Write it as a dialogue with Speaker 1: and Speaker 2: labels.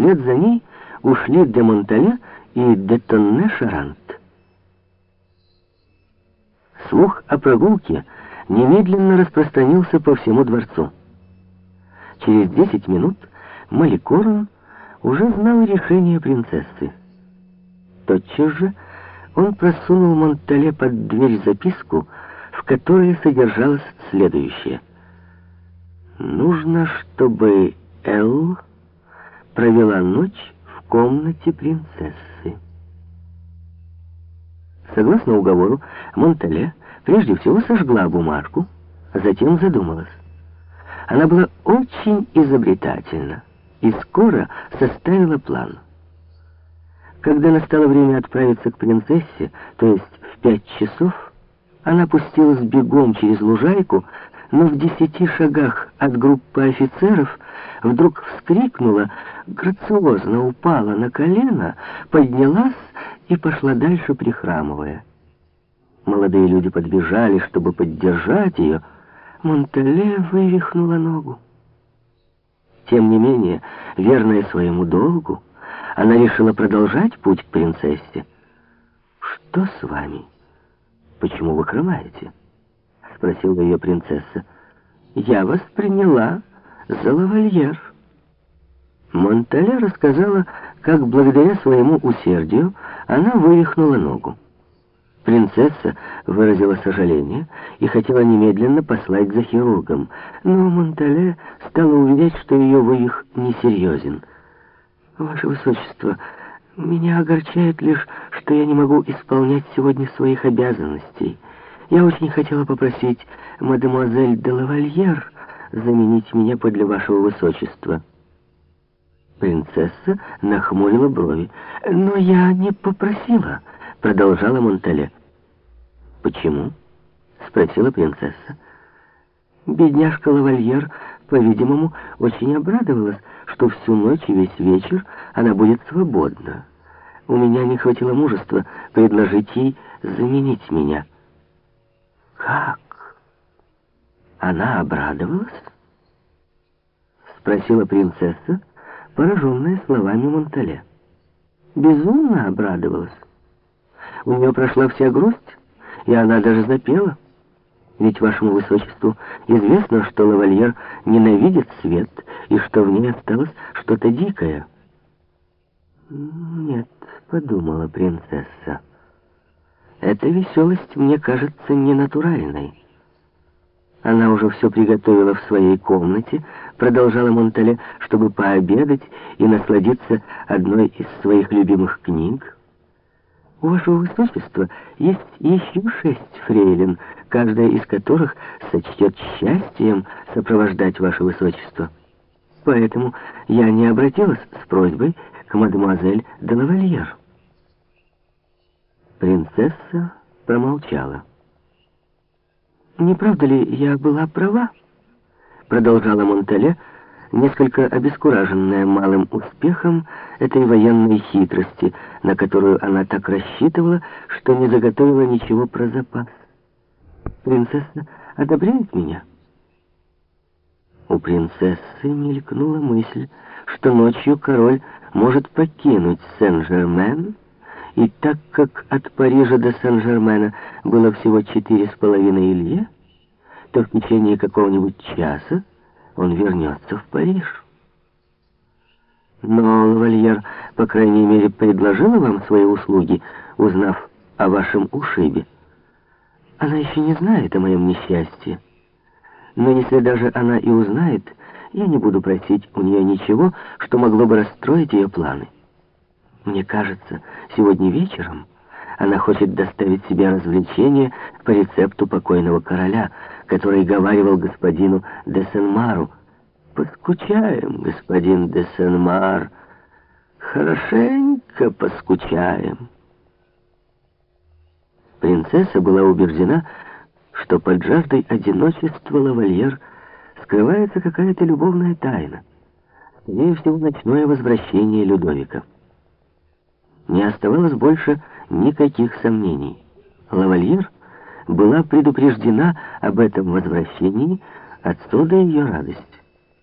Speaker 1: вслед за ней ушли де Монтале и де Тонне-Шарант. Слух о прогулке немедленно распространился по всему дворцу. Через десять минут Маликорн уже знал решение принцессы. Тотчас же он просунул Монтале под дверь записку, в которой содержалось следующее. «Нужно, чтобы Эл провела ночь в комнате принцессы». Согласно уговору, Монтале прежде всего сожгла бумажку, а затем задумалась. Она была очень изобретательна и скоро составила план. Когда настало время отправиться к принцессе, то есть в пять часов, она пустилась бегом через лужайку, но в десяти шагах от группы офицеров вдруг вскрикнула, грациозно упала на колено, поднялась и пошла дальше, прихрамывая. Молодые люди подбежали, чтобы поддержать ее. Монтале вывихнула ногу. Тем не менее, верная своему долгу, она решила продолжать путь к принцессе. «Что с вами? Почему вы хромаете?» — спросила ее принцесса. «Я вас приняла за лавальер». Монтале рассказала, как благодаря своему усердию она вывихнула ногу. Принцесса выразила сожаление и хотела немедленно послать за хирургом, но Монтале стала уверять, что ее вывих несерьезен. «Ваше Высочество, меня огорчает лишь, что я не могу исполнять сегодня своих обязанностей. Я очень хотела попросить мадемуазель де лавальер заменить меня подле Вашего Высочества». Принцесса нахмурила брови. «Но я не попросила», — продолжала Монтале. «Почему?» — спросила принцесса. Бедняжка лавальер, по-видимому, очень обрадовалась, что всю ночь и весь вечер она будет свободна. У меня не хватило мужества предложить ей заменить меня. «Как? Она обрадовалась?» — спросила принцесса, пораженная словами Монтале. Безумно обрадовалась. У нее прошла вся грусть, и она даже запела. Ведь вашему высочеству известно, что лавальер ненавидит свет, и что в ней осталось что-то дикое. Нет, подумала принцесса. Эта веселость мне кажется ненатуральной. Она уже все приготовила в своей комнате, продолжала Монтале, чтобы пообедать и насладиться одной из своих любимых книг. У вашего высочества есть еще шесть фрейлин, каждая из которых сочтет счастьем сопровождать ваше высочество. Поэтому я не обратилась с просьбой к мадемуазель де лавальер. Принцесса промолчала. «Не правда ли я была права?» Продолжала Монтале, несколько обескураженная малым успехом этой военной хитрости, на которую она так рассчитывала, что не заготовила ничего про запас. «Принцесса одобряет меня?» У принцессы мелькнула мысль, что ночью король может покинуть Сен-Жермен, и так как от Парижа до Сен-Жермена было всего четыре с половиной лье, то в течение какого-нибудь часа он вернется в Париж. Но лавальер, по крайней мере, предложила вам свои услуги, узнав о вашем ушибе. Она еще не знает о моем несчастье. Но если даже она и узнает, я не буду просить у нее ничего, что могло бы расстроить ее планы. Мне кажется, сегодня вечером она хочет доставить себе развлечение по рецепту покойного короля, который говаривал господину де Сен-Мару. «Поскучаем, господин де Сен-Мар, хорошенько поскучаем». Принцесса была убеждена, что под жаждой одиночества лавальер скрывается какая-то любовная тайна. Скорее всего, ночное возвращение Людовика. Не оставалось больше никаких сомнений. Лавальер была предупреждена об этом возвращении, отсюда ее радость.